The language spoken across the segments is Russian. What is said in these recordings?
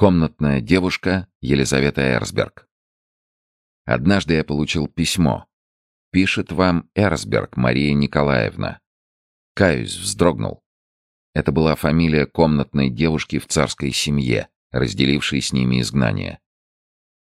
Комнатная девушка Елизавета Эрсберг. Однажды я получил письмо. Пишет вам Эрсберг Мария Николаевна. Каюсь, вздрогнул. Это была фамилия комнатной девушки в царской семье, разделившей с ними изгнание.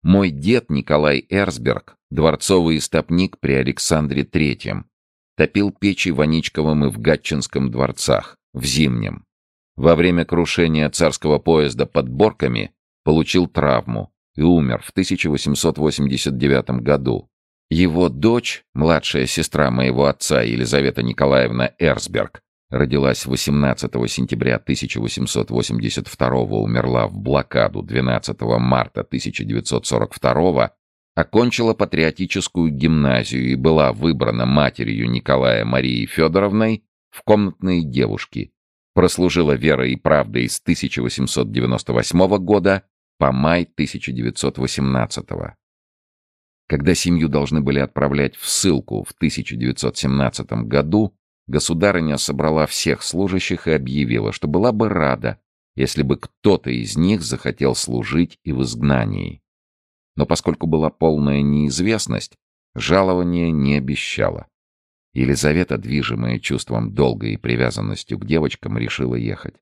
Мой дед Николай Эрсберг, дворцовый истопник при Александре Третьем, топил печи в Аничковом и в Гатчинском дворцах, в Зимнем. Во время крушения царского поезда под Борками получил травму и умер в 1889 году. Его дочь, младшая сестра моего отца Елизавета Николаевна Эрсберг, родилась 18 сентября 1882 умерла в блокаду 12 марта 1942 окончила патриотическую гимназию и была выбрана матерью Николая Марии Федоровной в комнатные девушки прослужила верой и правдой с 1898 года по май 1918 Когда семью должны были отправлять в ссылку в 1917 году, государыня собрала всех служащих и объявила, что была бы рада, если бы кто-то из них захотел служить и в изгнании. Но поскольку была полная неизвестность, жалование не обещала. Елизавета, движимая чувством долга и привязанностью к девочкам, решила ехать.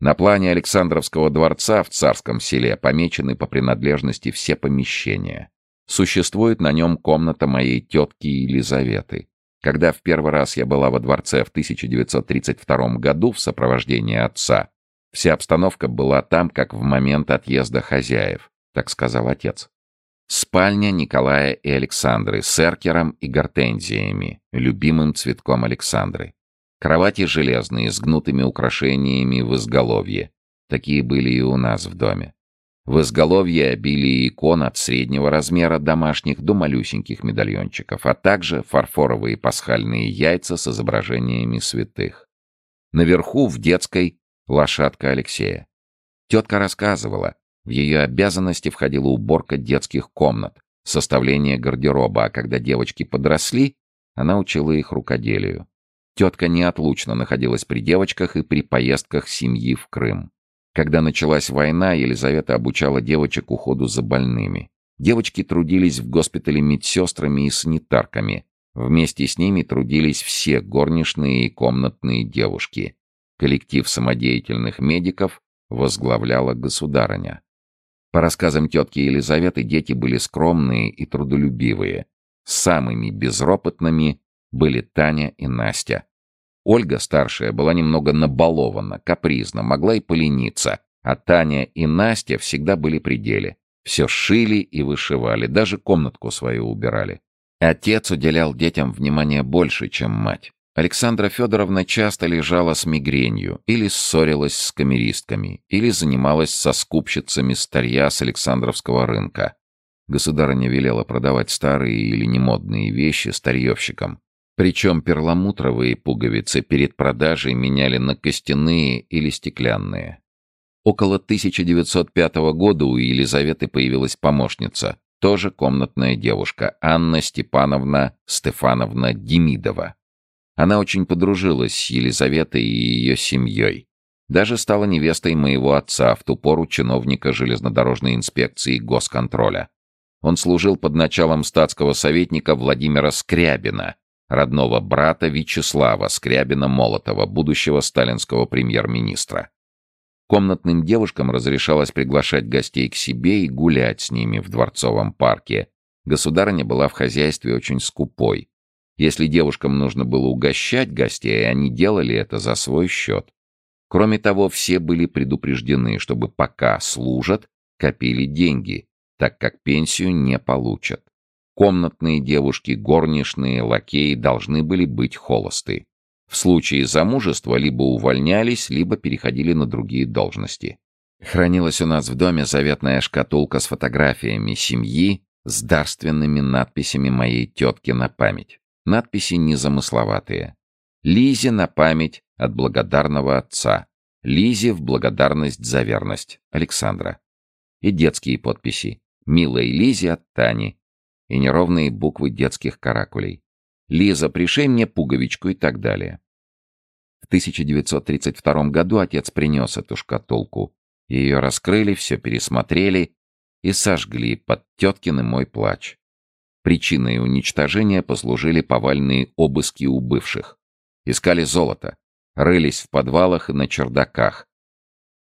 На плане Александровского дворца в Царском селе помечены по принадлежности все помещения. Существует на нем комната моей тетки Елизаветы. Когда в первый раз я была во дворце в 1932 году в сопровождении отца, вся обстановка была там, как в момент отъезда хозяев, так сказал отец. Спальня Николая и Александры с эркером и гортензиями, любимым цветком Александры. Кровати железные с гнутыми украшениями в изголовье. Такие были и у нас в доме. В изголовье обилие икон от среднего размера домашних до малюсеньких медальончиков, а также фарфоровые пасхальные яйца с изображениями святых. Наверху, в детской, лошадка Алексея. Тетка рассказывала, в ее обязанности входила уборка детских комнат, составление гардероба, а когда девочки подросли, она учила их рукоделию. Тетка неотлучно находилась при девочках и при поездках семьи в Крым. Когда началась война, Елизавета обучала девочек уходу за больными. Девочки трудились в госпитале медсестрами и санитарками. Вместе с ними трудились все горничные и комнатные девушки. Коллектив самодеятельных медиков возглавляла государыня. По рассказам тетки Елизаветы, дети были скромные и трудолюбивые. Самыми безропотными были Таня и Настя. Ольга, старшая, была немного набалована, капризна, могла и полениться, а Таня и Настя всегда были при деле. Все шили и вышивали, даже комнатку свою убирали. Отец уделял детям внимания больше, чем мать. Александра Федоровна часто лежала с мигренью, или ссорилась с камеристками, или занималась со скупщицами старья с Александровского рынка. Государыня велела продавать старые или немодные вещи старьевщикам. Причем перламутровые пуговицы перед продажей меняли на костяные или стеклянные. Около 1905 года у Елизаветы появилась помощница, тоже комнатная девушка, Анна Степановна Стефановна Демидова. Она очень подружилась с Елизаветой и ее семьей. Даже стала невестой моего отца, в ту пору чиновника железнодорожной инспекции госконтроля. Он служил под началом статского советника Владимира Скрябина, родного брата Вячеслава Скрябина-Молотова, будущего сталинского премьер-министра. Комнатным девушкам разрешалось приглашать гостей к себе и гулять с ними в дворцовом парке. Государыня была в хозяйстве очень скупой. Если девушкам нужно было угощать гостей, они делали это за свой счет. Кроме того, все были предупреждены, чтобы пока служат, копили деньги, так как пенсию не получат. Комнатные девушки, горничные, лакеи должны были быть холосты. В случае замужества либо увольнялись, либо переходили на другие должности. Хранилась у нас в доме заветная шкатулка с фотографиями семьи, с дарственными надписями моей тетки на память. Надписи незамысловатые. Лизе на память от благодарного отца. Лизе в благодарность за верность. Александра. И детские подписи. Милой Лизе от Тани. И неровные буквы детских каракулей. Лиза, пришей мне пуговичку и так далее. В 1932 году отец принес эту шкатулку. Ее раскрыли, все пересмотрели и сожгли под теткин мой плач. Причиной уничтожения послужили повальные обыски у бывших. Искали золото, рылись в подвалах и на чердаках.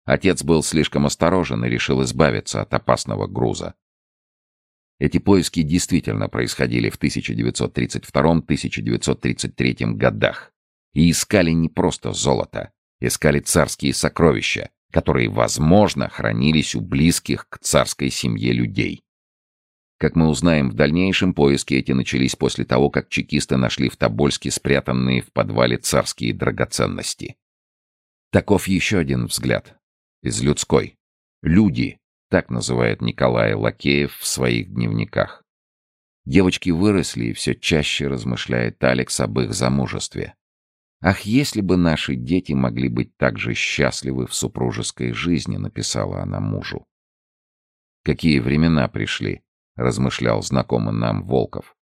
Отец был слишком осторожен и решил избавиться от опасного груза. Эти поиски действительно происходили в 1932-1933 годах. И искали не просто золото, искали царские сокровища, которые, возможно, хранились у близких к царской семье людей. Как мы узнаем в дальнейшем, поиски эти начались после того, как чекисты нашли в Тобольске спрятанные в подвале царские драгоценности. Таков еще один взгляд. Из людской. Люди так называет Николай Лакеев в своих дневниках. Девочки выросли, и все чаще размышляет Алекс об их замужестве. «Ах, если бы наши дети могли быть так же счастливы в супружеской жизни», — написала она мужу. «Какие времена пришли», — размышлял знакомый нам Волков.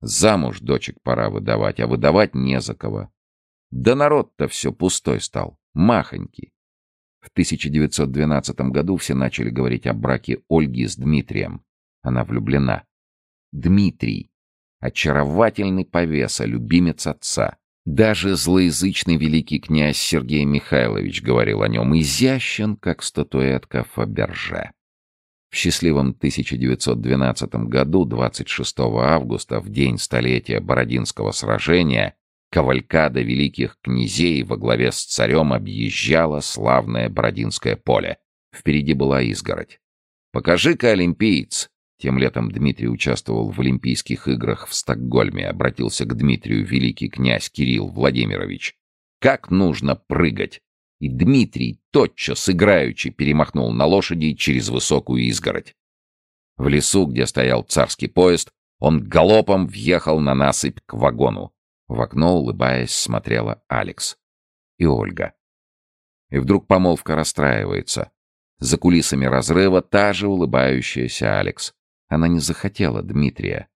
«Замуж дочек пора выдавать, а выдавать не за кого. Да народ-то все пустой стал, махонький. В 1912 году все начали говорить о браке Ольги с Дмитрием. Она влюблена. Дмитрий. Очаровательный повеса, любимец отца. Даже злоязычный великий князь Сергей Михайлович говорил о нем, изящен, как статуэтка Фаберже. В счастливом 1912 году, 26 августа, в день столетия Бородинского сражения, Кавалькада великих князей во главе с царем объезжала славное Бородинское поле. Впереди была изгородь. «Покажи-ка, олимпиец!» Тем летом Дмитрий участвовал в Олимпийских играх в Стокгольме. Обратился к Дмитрию великий князь Кирилл Владимирович. «Как нужно прыгать!» И Дмитрий тотчас играючи перемахнул на лошади через высокую изгородь. В лесу, где стоял царский поезд, он галопом въехал на насыпь к вагону. В окно, улыбаясь, смотрела Алекс. И Ольга. И вдруг помолвка расстраивается. За кулисами разрыва та же улыбающаяся Алекс. Она не захотела Дмитрия.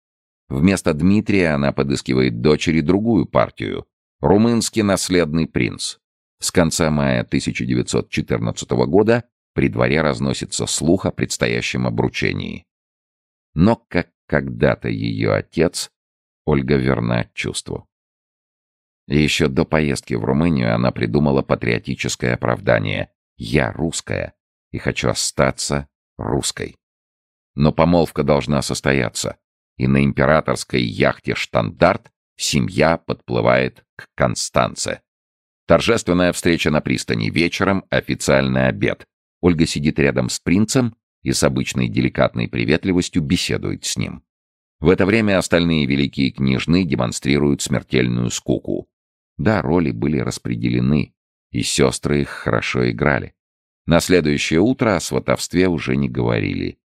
Вместо Дмитрия она подыскивает дочери другую партию. Румынский наследный принц. С конца мая 1914 года при дворе разносится слух о предстоящем обручении. Но, как когда-то ее отец, Ольга верна чувству. Еще до поездки в Румынию она придумала патриотическое оправдание «Я русская и хочу остаться русской». Но помолвка должна состояться, и на императорской яхте «Штандарт» семья подплывает к Констанце. Торжественная встреча на пристани, вечером официальный обед. Ольга сидит рядом с принцем и с обычной деликатной приветливостью беседует с ним. В это время остальные великие княжны демонстрируют смертельную скуку. Да, роли были распределены, и сестры их хорошо играли. На следующее утро о сватовстве уже не говорили.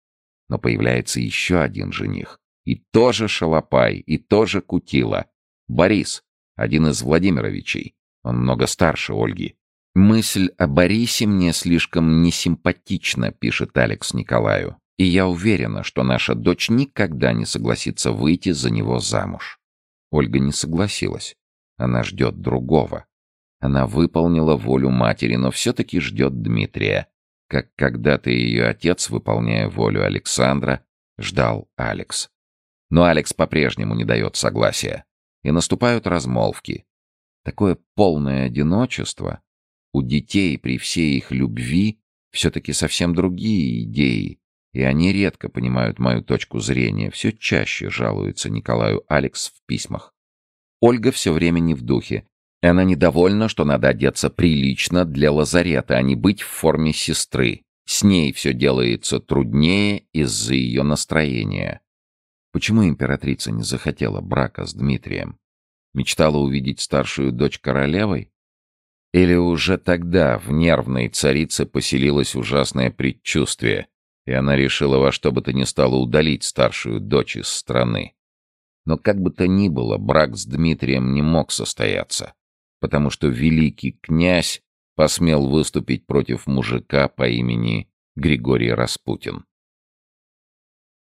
Но появляется еще один жених. И тоже шалопай, и тоже кутила. Борис, один из Владимировичей. Он много старше Ольги. «Мысль о Борисе мне слишком несимпатична», — пишет Алекс Николаю. «И я уверена, что наша дочь никогда не согласится выйти за него замуж». Ольга не согласилась. Она ждет другого. Она выполнила волю матери, но все-таки ждет Дмитрия, как когда-то ее отец, выполняя волю Александра, ждал Алекс. Но Алекс по-прежнему не дает согласия. И наступают размолвки. Такое полное одиночество. У детей при всей их любви все-таки совсем другие идеи, и они редко понимают мою точку зрения, все чаще жалуется Николаю Алекс в письмах. Ольга все время не в духе. Она недовольна, что надо одеться прилично для лазарета, а не быть в форме сестры. С ней все делается труднее из-за ее настроения. Почему императрица не захотела брака с Дмитрием? Мечтала увидеть старшую дочь королевой? Или уже тогда в нервной царице поселилось ужасное предчувствие, и она решила во что бы то ни стало удалить старшую дочь из страны? Но как бы то ни было, брак с Дмитрием не мог состояться, потому что великий князь посмел выступить против мужика по имени Григорий Распутин.